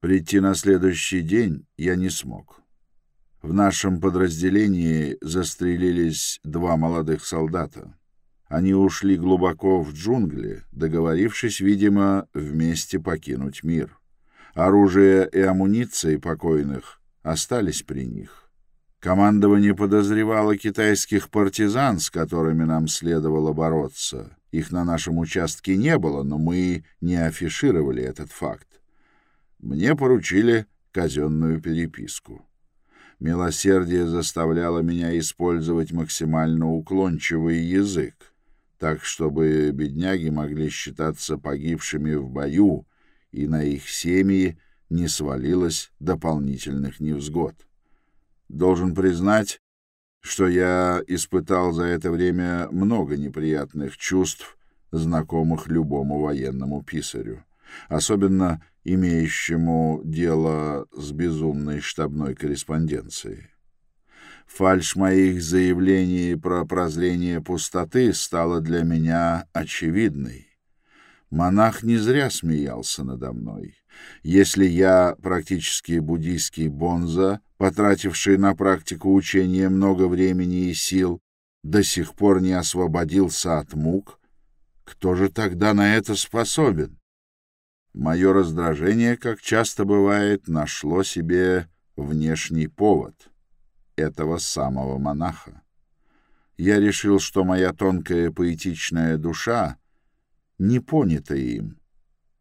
Прийти на следующий день я не смог. В нашем подразделении застрелились два молодых солдата. Они ушли глубоко в джунгли, договорившись, видимо, вместе покинуть мир. Оружие и амуниция покойных остались при них. Командование подозревало китайских партизан, с которыми нам следовало бороться. Их на нашем участке не было, но мы не афишировали этот факт. Мне поручили казенную переписку. Милосердие заставляло меня использовать максимально уклончивый язык, так чтобы бедняги могли считаться погибшими в бою, и на их семьи не свалилось дополнительных невзгод. Должен признать, что я испытал за это время много неприятных чувств, знакомых любому военному писарю, особенно имеющему дело с безумной штабной корреспонденцией. Фальшь моих заявлений про прозрение пустоты стала для меня очевидной. Монах не зря смеялся надо мной. Если я, практически буддийский бонза, потративший на практику учения много времени и сил, до сих пор не освободился от мук, кто же тогда на это способен? Мое раздражение, как часто бывает, нашло себе внешний повод этого самого монаха. Я решил, что моя тонкая поэтичная душа не понята им,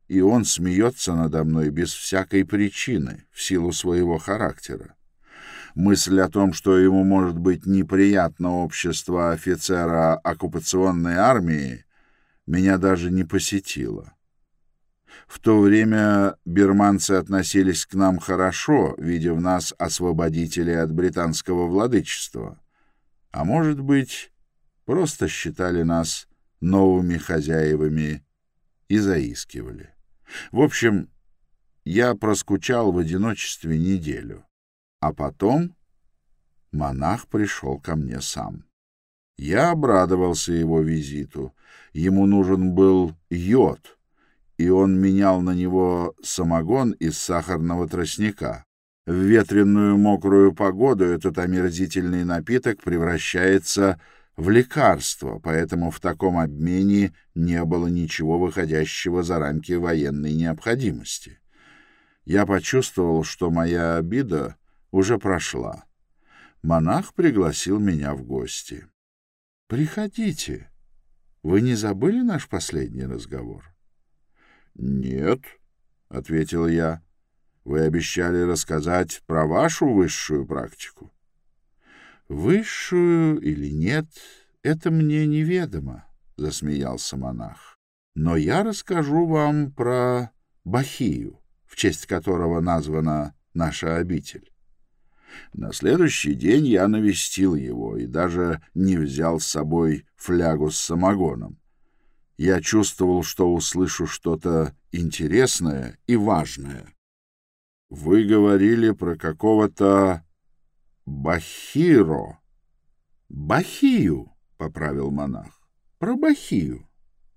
и он смеется надо мной без всякой причины, в силу своего характера. Мысль о том, что ему может быть неприятно общество офицера оккупационной армии, меня даже не посетила. В то время бирманцы относились к нам хорошо, видя в нас освободителей от британского владычества. А может быть, просто считали нас новыми хозяевами и заискивали. В общем, я проскучал в одиночестве неделю. А потом монах пришел ко мне сам. Я обрадовался его визиту. Ему нужен был йод — и он менял на него самогон из сахарного тростника. В ветреную мокрую погоду этот омерзительный напиток превращается в лекарство, поэтому в таком обмене не было ничего выходящего за рамки военной необходимости. Я почувствовал, что моя обида уже прошла. Монах пригласил меня в гости. «Приходите. Вы не забыли наш последний разговор?» «Нет», — ответил я. «Вы обещали рассказать про вашу высшую практику». «Высшую или нет, это мне неведомо», — засмеялся монах. «Но я расскажу вам про Бахию, в честь которого названа наша обитель». На следующий день я навестил его и даже не взял с собой флягу с самогоном. Я чувствовал, что услышу что-то интересное и важное. Вы говорили про какого-то Бахиро. Бахию, поправил монах. Про Бахию.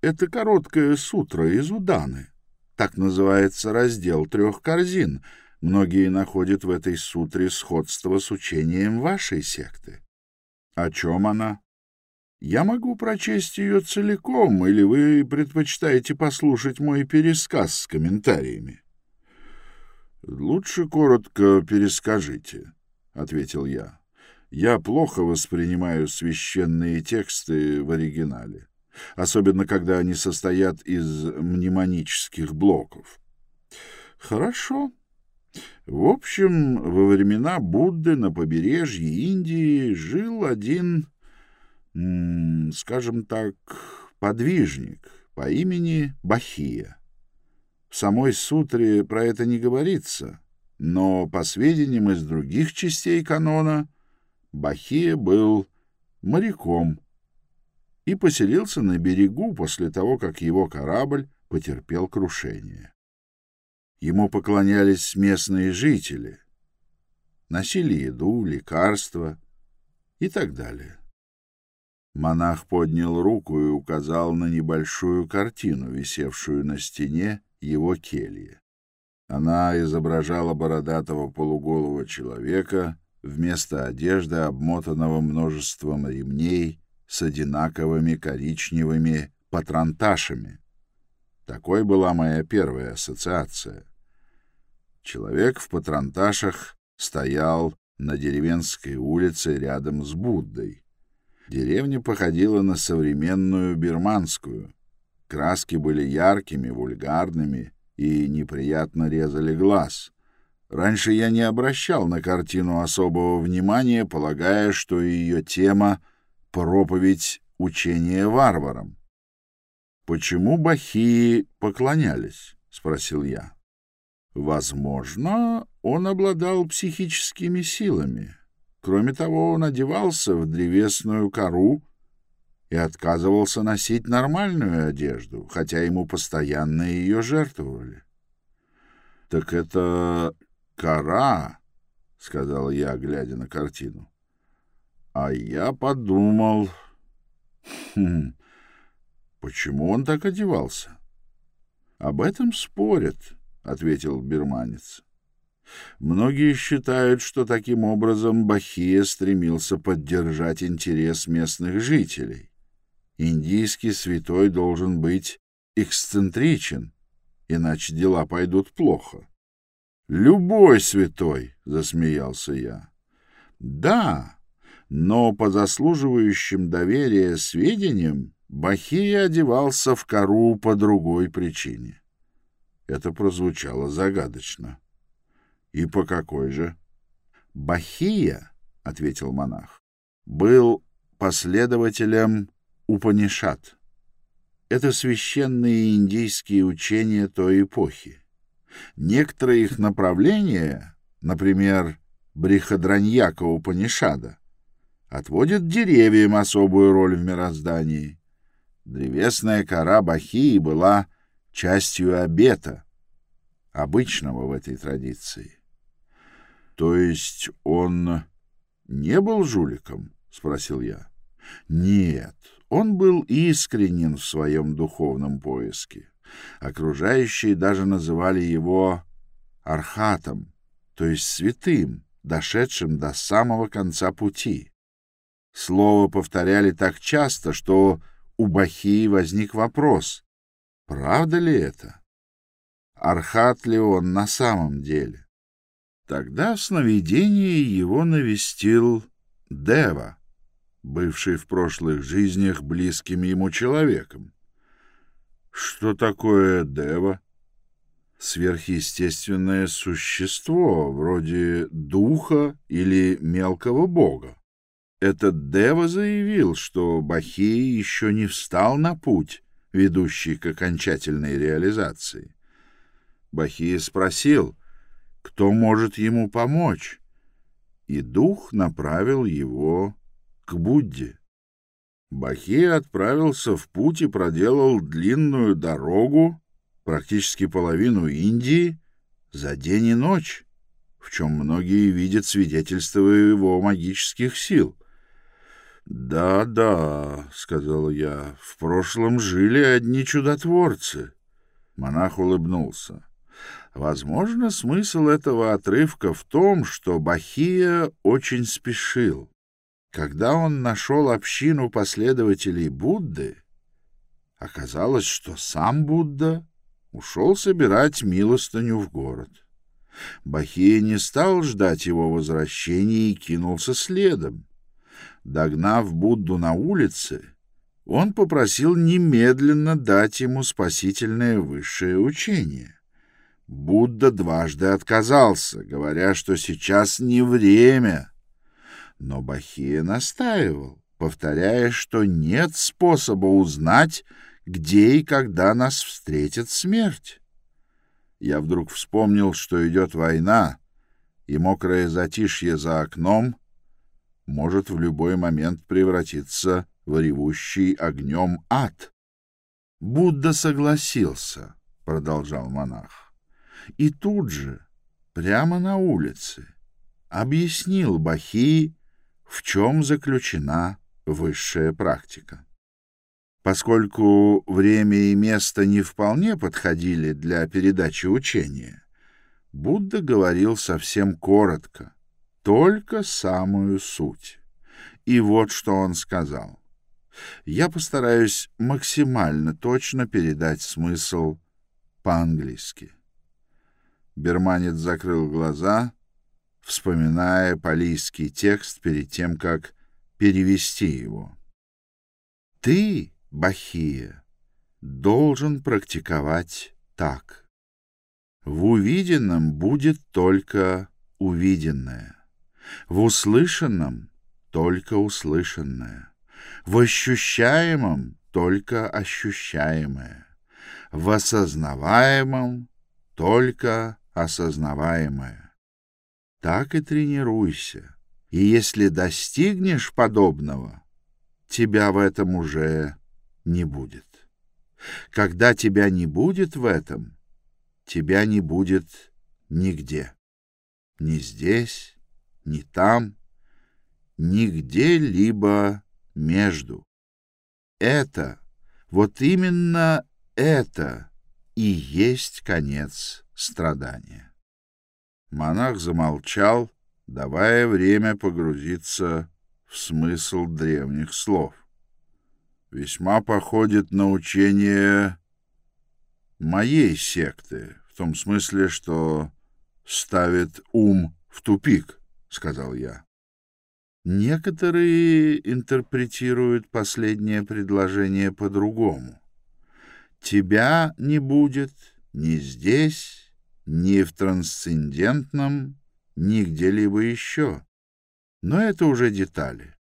Это короткая сутра из Уданы. Так называется раздел трех корзин. Многие находят в этой сутре сходство с учением вашей секты. О чем она? Я могу прочесть ее целиком, или вы предпочитаете послушать мой пересказ с комментариями? — Лучше коротко перескажите, — ответил я. Я плохо воспринимаю священные тексты в оригинале, особенно когда они состоят из мнемонических блоков. — Хорошо. В общем, во времена Будды на побережье Индии жил один скажем так, подвижник по имени Бахия. В самой сутре про это не говорится, но по сведениям из других частей канона Бахия был моряком и поселился на берегу после того, как его корабль потерпел крушение. Ему поклонялись местные жители, носили еду, лекарства и так далее. Монах поднял руку и указал на небольшую картину, висевшую на стене его кельи. Она изображала бородатого полуголого человека, вместо одежды, обмотанного множеством ремней с одинаковыми коричневыми патронташами. Такой была моя первая ассоциация. Человек в патронташах стоял на деревенской улице рядом с Буддой. Деревня походила на современную бирманскую. Краски были яркими, вульгарными и неприятно резали глаз. Раньше я не обращал на картину особого внимания, полагая, что ее тема — проповедь учения варварам. «Почему бахии поклонялись?» — спросил я. Возможно, он обладал психическими силами. Кроме того, он одевался в древесную кору и отказывался носить нормальную одежду, хотя ему постоянно ее жертвовали. — Так это кора, — сказал я, глядя на картину. — А я подумал... Хм, почему он так одевался? Об этом спорят. —— ответил бирманец. Многие считают, что таким образом Бахия стремился поддержать интерес местных жителей. Индийский святой должен быть эксцентричен, иначе дела пойдут плохо. «Любой святой!» — засмеялся я. «Да, но по заслуживающим доверия сведениям Бахия одевался в кору по другой причине. Это прозвучало загадочно. «И по какой же?» «Бахия», — ответил монах, — «был последователем Упанишат. Это священные индийские учения той эпохи. Некоторые их направления, например, Брихадраньяка Упанишада, отводят деревьям особую роль в мироздании. Древесная кора Бахии была частью обета, обычного в этой традиции. — То есть он не был жуликом? — спросил я. — Нет, он был искренен в своем духовном поиске. Окружающие даже называли его архатом, то есть святым, дошедшим до самого конца пути. Слово повторяли так часто, что у Бахии возник вопрос, Правда ли это? Архат ли он на самом деле? Тогда в сновидении его навестил Дева, бывший в прошлых жизнях близким ему человеком. Что такое Дева? Сверхъестественное существо, вроде духа или мелкого бога. Этот Дева заявил, что Бахи еще не встал на путь, ведущий к окончательной реализации. Бахия спросил, кто может ему помочь, и дух направил его к Будде. Бахия отправился в путь и проделал длинную дорогу, практически половину Индии, за день и ночь, в чем многие видят свидетельство его магических сил. «Да, да», — сказал я, — «в прошлом жили одни чудотворцы». Монах улыбнулся. Возможно, смысл этого отрывка в том, что Бахия очень спешил. Когда он нашел общину последователей Будды, оказалось, что сам Будда ушел собирать милостыню в город. Бахия не стал ждать его возвращения и кинулся следом. Догнав Будду на улице, он попросил немедленно дать ему спасительное высшее учение. Будда дважды отказался, говоря, что сейчас не время. Но Бахия настаивал, повторяя, что нет способа узнать, где и когда нас встретит смерть. Я вдруг вспомнил, что идет война, и мокрое затишье за окном может в любой момент превратиться в ревущий огнем ад. Будда согласился, — продолжал монах, — и тут же, прямо на улице, объяснил Бахи, в чем заключена высшая практика. Поскольку время и место не вполне подходили для передачи учения, Будда говорил совсем коротко, только самую суть. И вот что он сказал. Я постараюсь максимально точно передать смысл по-английски. Берманец закрыл глаза, вспоминая палийский текст перед тем, как перевести его. «Ты, Бахия, должен практиковать так. В увиденном будет только увиденное, в услышанном — только услышанное, в ощущаемом — только ощущаемое, в осознаваемом — только осознаваемое. Так и тренируйся, и если достигнешь подобного, тебя в этом уже не будет. Когда тебя не будет в этом, тебя не будет нигде. Ни здесь, ни там, нигде либо между. Это, вот именно это и есть конец страдания. Монах замолчал, давая время погрузиться в смысл древних слов. Весьма походит на учение моей секты, в том смысле, что ставит ум в тупик, — сказал я. Некоторые интерпретируют последнее предложение по-другому. Тебя не будет ни здесь, ни в трансцендентном, ни где-либо еще. Но это уже детали.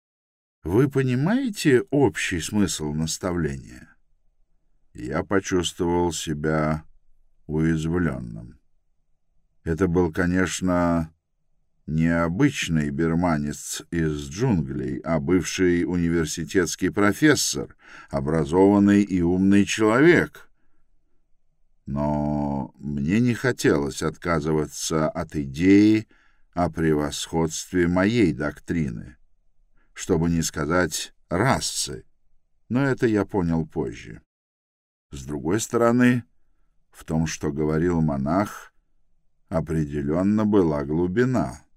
Вы понимаете общий смысл наставления? Я почувствовал себя уязвленным. Это был, конечно, необычный берманец из джунглей, а бывший университетский профессор, образованный и умный человек. Но мне не хотелось отказываться от идеи о превосходстве моей доктрины, чтобы не сказать расы, но это я понял позже. С другой стороны, в том, что говорил монах, определенно была глубина —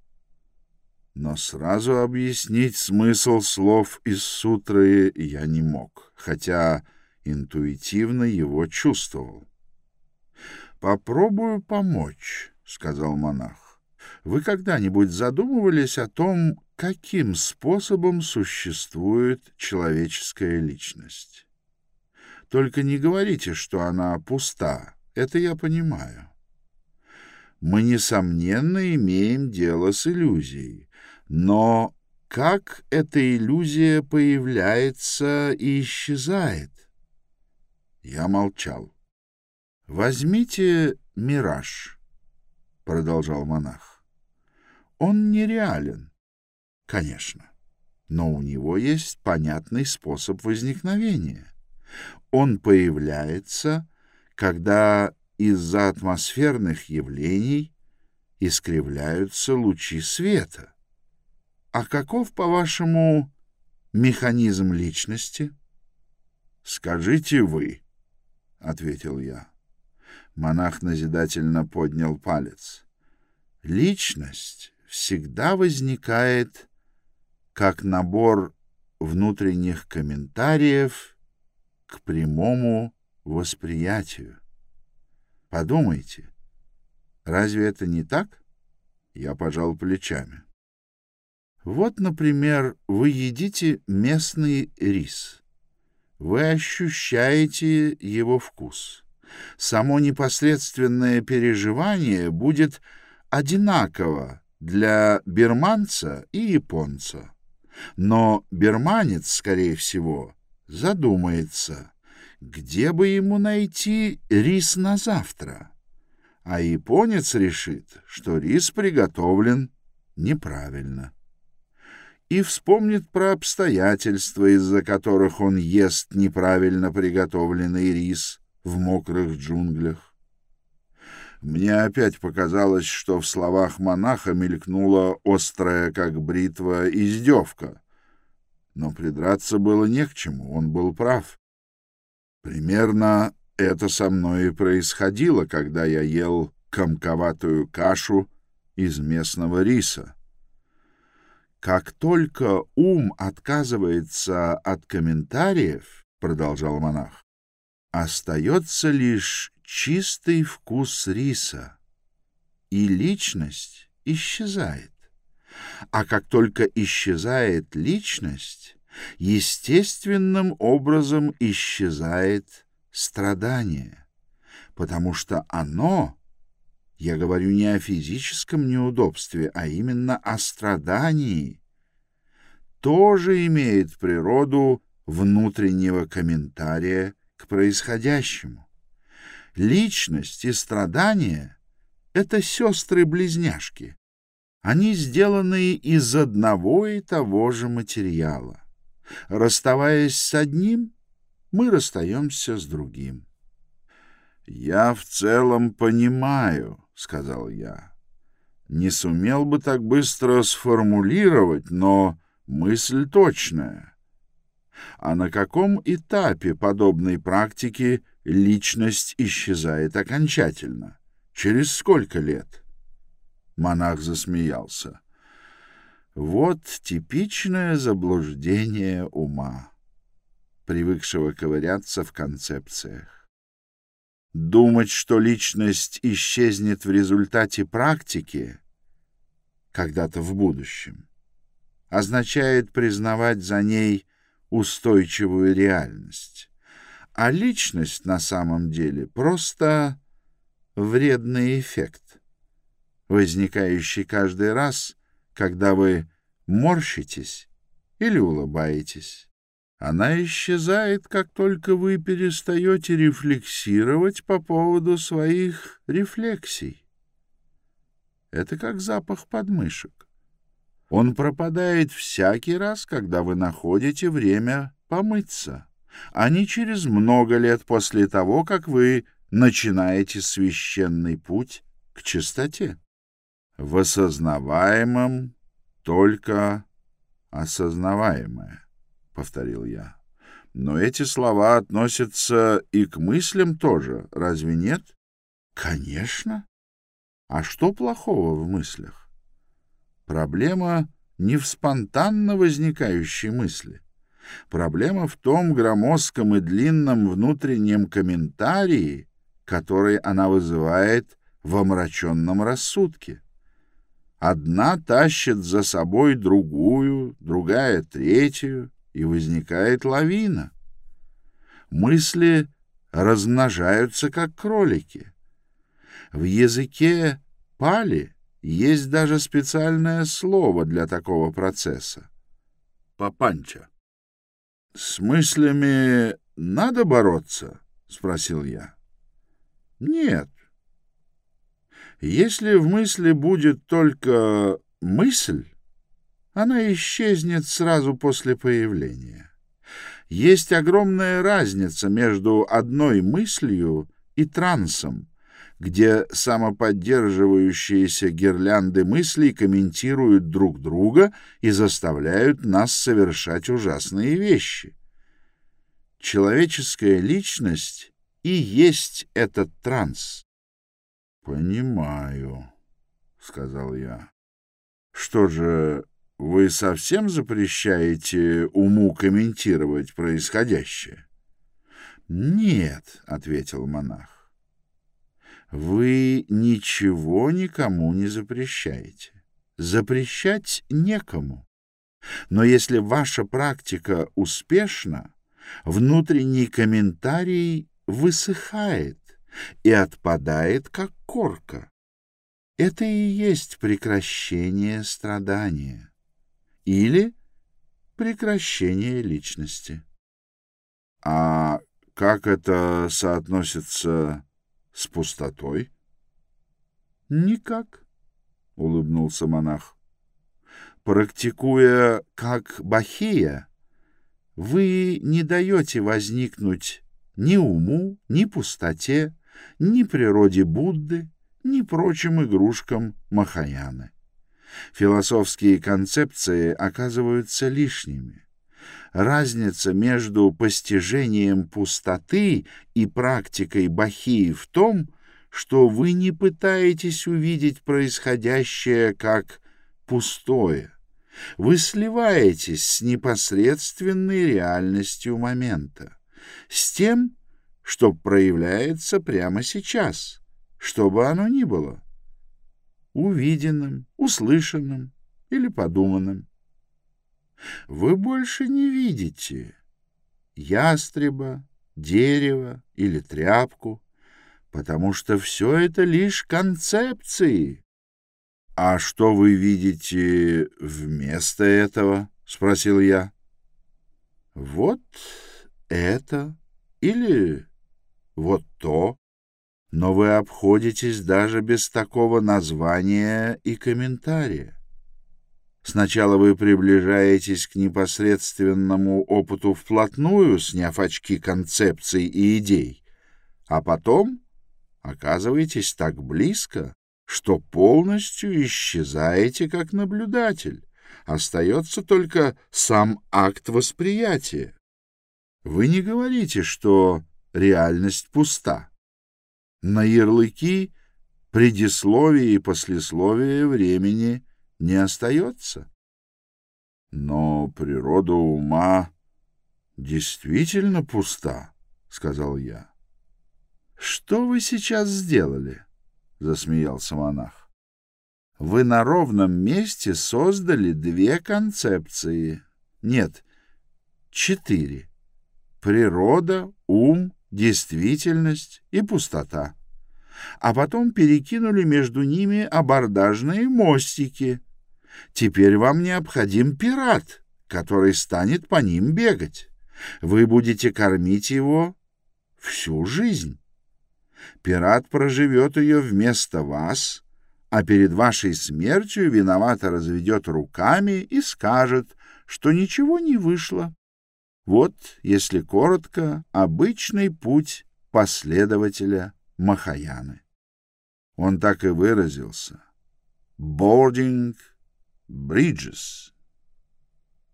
но сразу объяснить смысл слов из сутры я не мог, хотя интуитивно его чувствовал. «Попробую помочь», — сказал монах. «Вы когда-нибудь задумывались о том, каким способом существует человеческая личность? Только не говорите, что она пуста, это я понимаю. Мы, несомненно, имеем дело с иллюзией, но как эта иллюзия появляется и исчезает? Я молчал. «Возьмите мираж», — продолжал монах. «Он нереален, конечно, но у него есть понятный способ возникновения. Он появляется, когда из-за атмосферных явлений искривляются лучи света. А каков, по-вашему, механизм личности? Скажите вы, ответил я. Монах назидательно поднял палец. Личность всегда возникает как набор внутренних комментариев к прямому восприятию. Подумайте, разве это не так? Я пожал плечами. Вот, например, вы едите местный рис. Вы ощущаете его вкус. Само непосредственное переживание будет одинаково для берманца и японца. Но берманец, скорее всего, задумается, где бы ему найти рис на завтра. А японец решит, что рис приготовлен неправильно и вспомнит про обстоятельства, из-за которых он ест неправильно приготовленный рис в мокрых джунглях. Мне опять показалось, что в словах монаха мелькнула острая, как бритва, издевка. Но придраться было не к чему, он был прав. Примерно это со мной и происходило, когда я ел комковатую кашу из местного риса. Как только ум отказывается от комментариев, продолжал монах, остается лишь чистый вкус риса, и личность исчезает. А как только исчезает личность, естественным образом исчезает страдание, потому что оно, я говорю не о физическом неудобстве, а именно о страдании, тоже имеет природу внутреннего комментария к происходящему. Личность и страдание — это сестры-близняшки. Они сделаны из одного и того же материала. Расставаясь с одним, мы расстаемся с другим. «Я в целом понимаю», — сказал я. «Не сумел бы так быстро сформулировать, но мысль точная. А на каком этапе подобной практики личность исчезает окончательно? Через сколько лет?» Монах засмеялся. Вот типичное заблуждение ума, привыкшего ковыряться в концепциях. Думать, что личность исчезнет в результате практики когда-то в будущем, означает признавать за ней устойчивую реальность. А личность на самом деле просто вредный эффект, возникающий каждый раз, когда вы морщитесь или улыбаетесь. Она исчезает, как только вы перестаете рефлексировать по поводу своих рефлексий. Это как запах подмышек. Он пропадает всякий раз, когда вы находите время помыться, а не через много лет после того, как вы начинаете священный путь к чистоте в осознаваемом только осознаваемое, — повторил я. Но эти слова относятся и к мыслям тоже, разве нет? Конечно. А что плохого в мыслях? Проблема не в спонтанно возникающей мысли. Проблема в том громоздком и длинном внутреннем комментарии, который она вызывает в омраченном рассудке. Одна тащит за собой другую, другая — третью, и возникает лавина. Мысли размножаются, как кролики. В языке пали есть даже специальное слово для такого процесса — папанча. — С мыслями надо бороться? — спросил я. — Нет, если в мысли будет только мысль, она исчезнет сразу после появления. Есть огромная разница между одной мыслью и трансом, где самоподдерживающиеся гирлянды мыслей комментируют друг друга и заставляют нас совершать ужасные вещи. Человеческая личность и есть этот транс. Понимаю, сказал я. Что же, вы совсем запрещаете уму комментировать происходящее? Нет, ответил монах. Вы ничего никому не запрещаете. Запрещать некому. Но если ваша практика успешна, внутренний комментарий высыхает и отпадает, как корка. Это и есть прекращение страдания или прекращение личности. А как это соотносится с пустотой? Никак, улыбнулся монах. Практикуя как бахия, вы не даете возникнуть ни уму, ни пустоте, ни природе Будды, ни прочим игрушкам Махаяны. Философские концепции оказываются лишними. Разница между постижением пустоты и практикой бахии в том, что вы не пытаетесь увидеть происходящее как пустое. Вы сливаетесь с непосредственной реальностью момента, с тем, что проявляется прямо сейчас, что бы оно ни было, увиденным, услышанным или подуманным. Вы больше не видите ястреба, дерево или тряпку, потому что все это лишь концепции. — А что вы видите вместо этого? — спросил я. — Вот это или вот то. Но вы обходитесь даже без такого названия и комментария. Сначала вы приближаетесь к непосредственному опыту вплотную, сняв очки концепций и идей, а потом оказываетесь так близко, что полностью исчезаете как наблюдатель. Остается только сам акт восприятия. Вы не говорите, что реальность пуста. На ярлыки, предисловие и послесловие времени не остается. Но природа ума действительно пуста, — сказал я. — Что вы сейчас сделали? — засмеялся монах. — Вы на ровном месте создали две концепции. Нет, четыре. Природа, ум, действительность и пустота. А потом перекинули между ними абордажные мостики — Теперь вам необходим пират, который станет по ним бегать. Вы будете кормить его всю жизнь. Пират проживет ее вместо вас, а перед вашей смертью виновато разведет руками и скажет, что ничего не вышло. Вот, если коротко, обычный путь последователя Махаяны. Он так и выразился. Boarding Бриджес.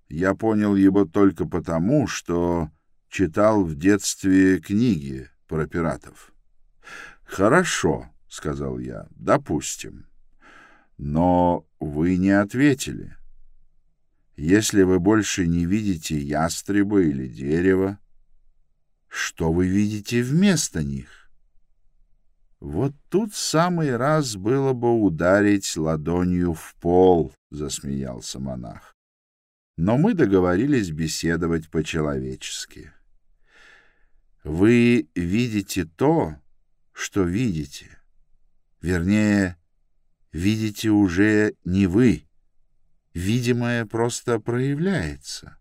Я понял его только потому, что читал в детстве книги про пиратов. «Хорошо», — сказал я, — «допустим. Но вы не ответили. Если вы больше не видите ястреба или дерева, что вы видите вместо них?» Вот тут самый раз было бы ударить ладонью в пол, — засмеялся монах. Но мы договорились беседовать по-человечески. Вы видите то, что видите. Вернее, видите уже не вы. Видимое просто проявляется.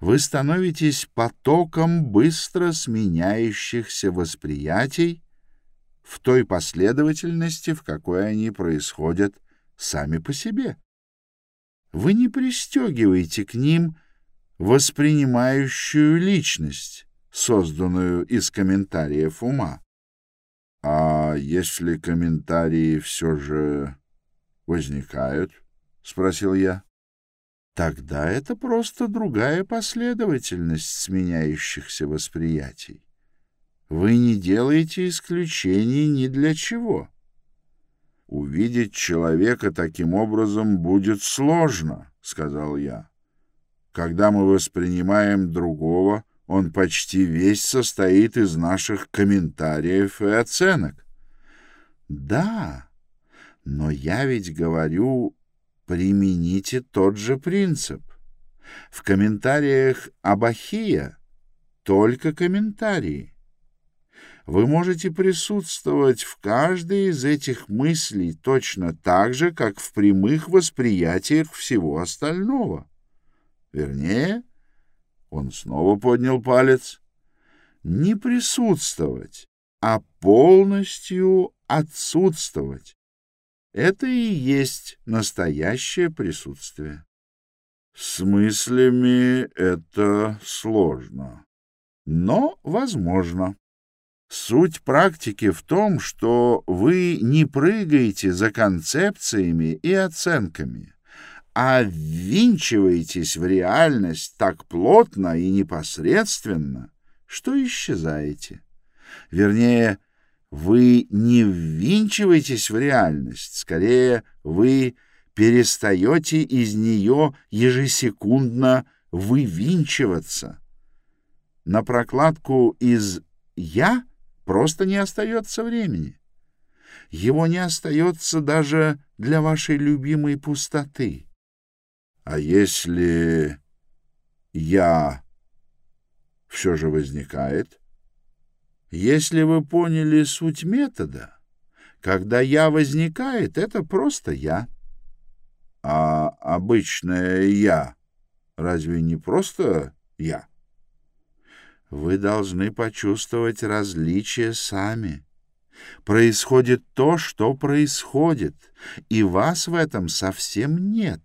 Вы становитесь потоком быстро сменяющихся восприятий, в той последовательности, в какой они происходят сами по себе. Вы не пристегиваете к ним воспринимающую личность, созданную из комментариев ума. А если комментарии все же возникают, — спросил я, — тогда это просто другая последовательность сменяющихся восприятий. Вы не делаете исключений ни для чего. Увидеть человека таким образом будет сложно, сказал я. Когда мы воспринимаем другого, он почти весь состоит из наших комментариев и оценок. Да, но я ведь говорю, примените тот же принцип. В комментариях Абахия только комментарии. Вы можете присутствовать в каждой из этих мыслей точно так же, как в прямых восприятиях всего остального. Вернее, он снова поднял палец, не присутствовать, а полностью отсутствовать. Это и есть настоящее присутствие. С мыслями это сложно, но возможно. Суть практики в том, что вы не прыгаете за концепциями и оценками, а ввинчиваетесь в реальность так плотно и непосредственно, что исчезаете. Вернее, вы не ввинчиваетесь в реальность, скорее вы перестаете из нее ежесекундно вывинчиваться. На прокладку из «я» просто не остается времени. Его не остается даже для вашей любимой пустоты. А если «я» все же возникает? Если вы поняли суть метода, когда «я» возникает, это просто «я». А обычное «я» разве не просто «я»? Вы должны почувствовать различие сами. Происходит то, что происходит, и вас в этом совсем нет.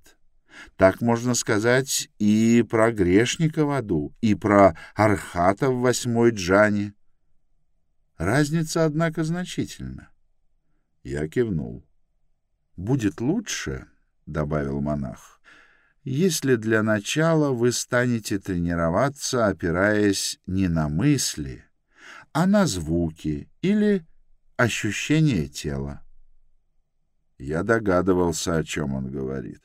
Так можно сказать и про грешника в аду, и про архата в восьмой джане. Разница, однако, значительна. Я кивнул. «Будет лучше», — добавил монах, если для начала вы станете тренироваться, опираясь не на мысли, а на звуки или ощущения тела. Я догадывался, о чем он говорит.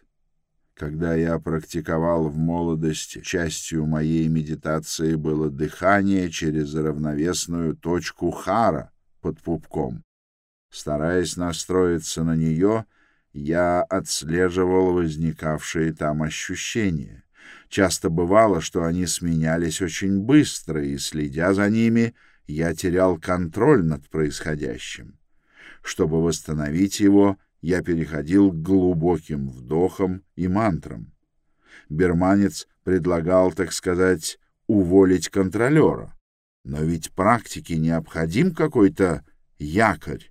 Когда я практиковал в молодости, частью моей медитации было дыхание через равновесную точку хара под пупком. Стараясь настроиться на нее, я отслеживал возникавшие там ощущения. Часто бывало, что они сменялись очень быстро, и, следя за ними, я терял контроль над происходящим. Чтобы восстановить его, я переходил к глубоким вдохам и мантрам. Берманец предлагал, так сказать, уволить контролера. Но ведь практике необходим какой-то якорь,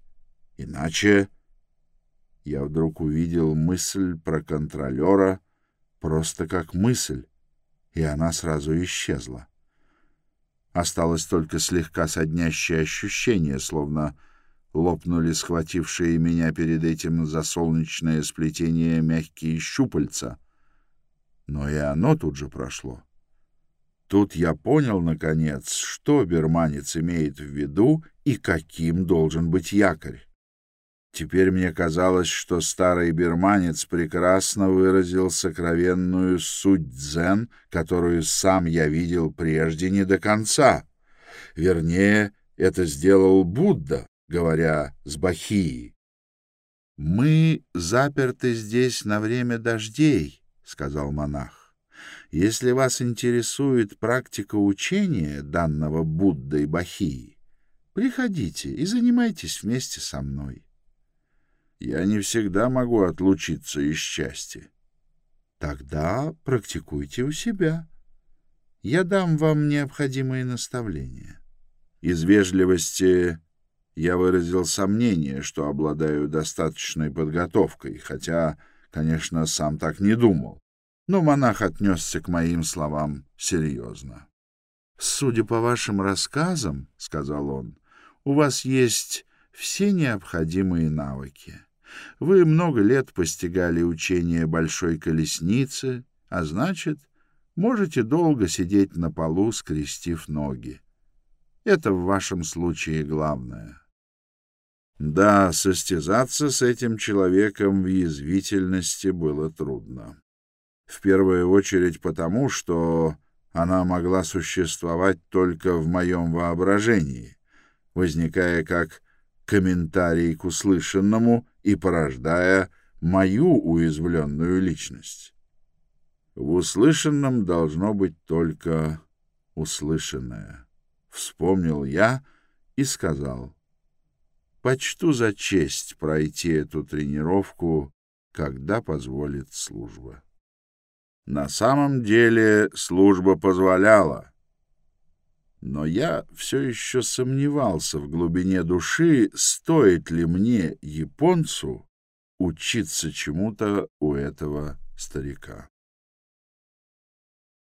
иначе я вдруг увидел мысль про контролера просто как мысль, и она сразу исчезла. Осталось только слегка соднящее ощущение, словно лопнули схватившие меня перед этим за солнечное сплетение мягкие щупальца. Но и оно тут же прошло. Тут я понял, наконец, что берманец имеет в виду и каким должен быть якорь. Теперь мне казалось, что старый бирманец прекрасно выразил сокровенную суть дзен, которую сам я видел прежде не до конца. Вернее, это сделал Будда, говоря с Бахией. «Мы заперты здесь на время дождей», — сказал монах. «Если вас интересует практика учения, данного Буддой Бахии, приходите и занимайтесь вместе со мной» я не всегда могу отлучиться из части. Тогда практикуйте у себя. Я дам вам необходимые наставления. Из вежливости я выразил сомнение, что обладаю достаточной подготовкой, хотя, конечно, сам так не думал. Но монах отнесся к моим словам серьезно. «Судя по вашим рассказам, — сказал он, — у вас есть все необходимые навыки. Вы много лет постигали учение большой колесницы, а значит, можете долго сидеть на полу, скрестив ноги. Это в вашем случае главное. Да, состязаться с этим человеком в язвительности было трудно. В первую очередь потому, что она могла существовать только в моем воображении, возникая как комментарий к услышанному и порождая мою уязвленную личность. В услышанном должно быть только услышанное. Вспомнил я и сказал, почту за честь пройти эту тренировку, когда позволит служба. На самом деле служба позволяла, но я все еще сомневался в глубине души, стоит ли мне, японцу, учиться чему-то у этого старика.